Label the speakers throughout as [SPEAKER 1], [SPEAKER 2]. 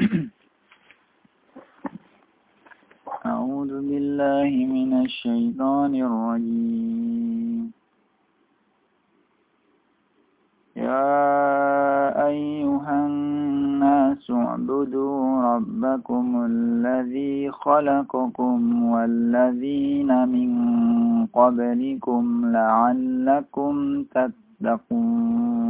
[SPEAKER 1] أعوذ بالله من الشيطان الرجيم. يا أيها الناس اعبدوا ربكم الذي خلقكم والذين من قبلكم لعلكم تتقون.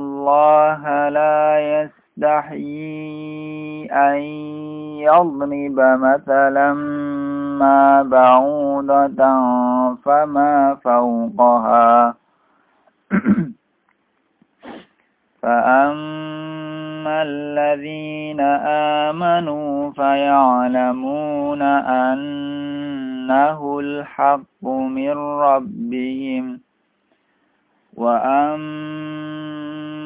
[SPEAKER 1] الله لا يستحيي أن يضرب مثلا ما بعوضة فما فوقها. فأما الذين آمنوا فيعلمون أنه الحق من ربهم. وأما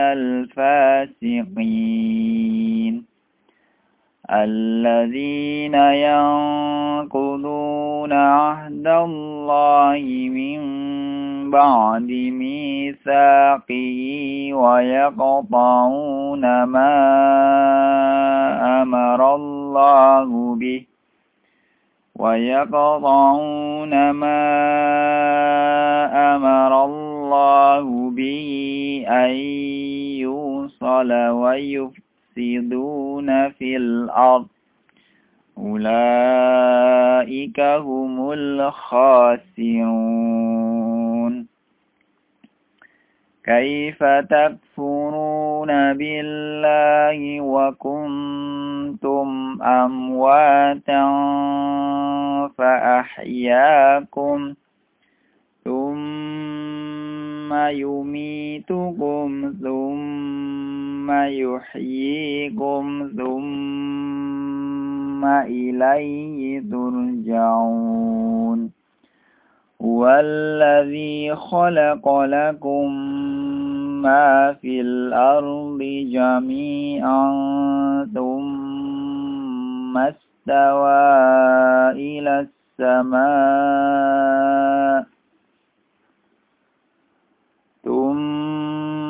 [SPEAKER 1] الفاسقين الذين ينقضون عهد الله من بعد ميثاقه ويقطعون ما أمر الله به ويقطعون ما أمر الله به أن يوصل ويفسدون في الأرض. أولئك هم الخاسرون. كيف تكفرون بالله وكنتم أمواتا فأحياكم ثم يميتكم ثم يحييكم ثم إليه ترجعون هو الذي خلق لكم ما في الأرض جميعا ثم استوى إلى السماء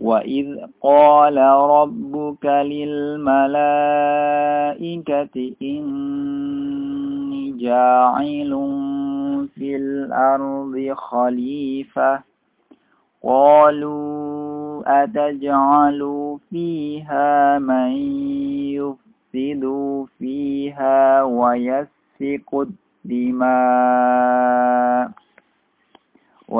[SPEAKER 1] وإذ قال ربك للملائكة إني جاعل في الأرض خليفة قالوا أتجعل فيها من يفسد فيها ويسفك الدماء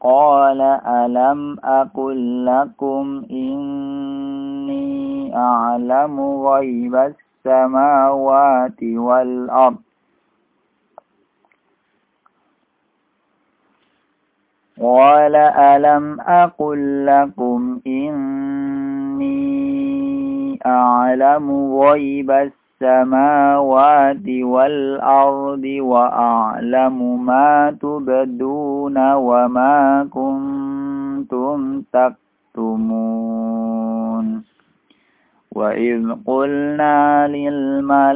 [SPEAKER 1] قال ألم أقل لكم إني أعلم غيب السماوات والأرض قال ألم أقل لكم إني أعلم غيب السماوات والأرض وأعلم ما تبدون وما كنتم تكتمون. وإذ قلنا للملائكة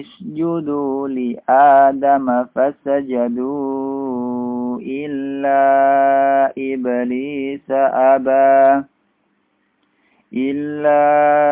[SPEAKER 1] اسجدوا لآدم فسجدوا إلا إبليس أبى إلا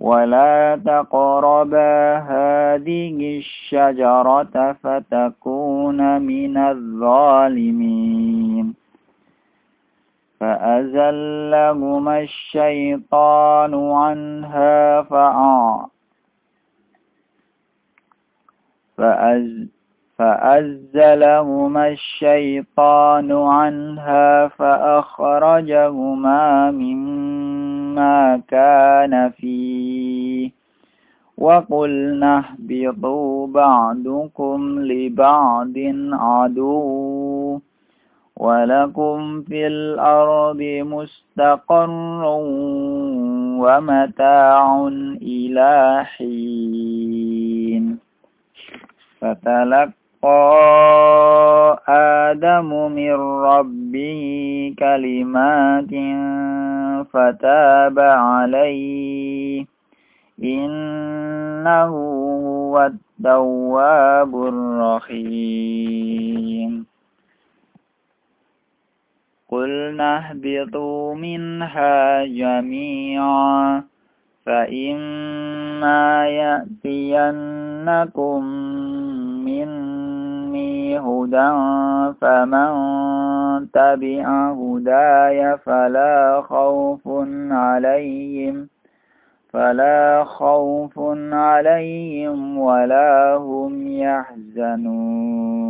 [SPEAKER 1] ولا تقربا هذه الشجرة فتكون من الظالمين فأزلهما الشيطان عنها فأزلهما الشيطان عنها فأخرجهما مما كان فيه. وقلنا اهبطوا بعضكم لبعض عدو. ولكم في الأرض مستقر ومتاع إلى حين. فتلقى آدم من ربه كلمات فتاب عليه إنه هو التواب الرحيم قلنا اهبطوا منها جميعا فإما يأتينكم مني هدى فمن تبع هداي فلا خوف عليهم فلا خوف عليهم ولا هم يحزنون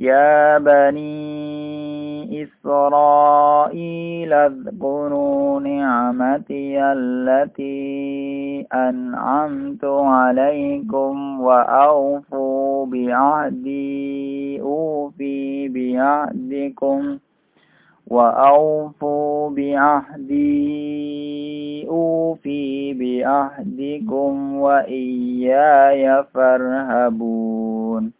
[SPEAKER 1] يا بني إسرائيل اذكروا نعمتي التي أنعمت عليكم وأوفوا بعهدي أوفي بعهدكم وأوفوا بعهدي أوفي بعهدكم وإياي فارهبون.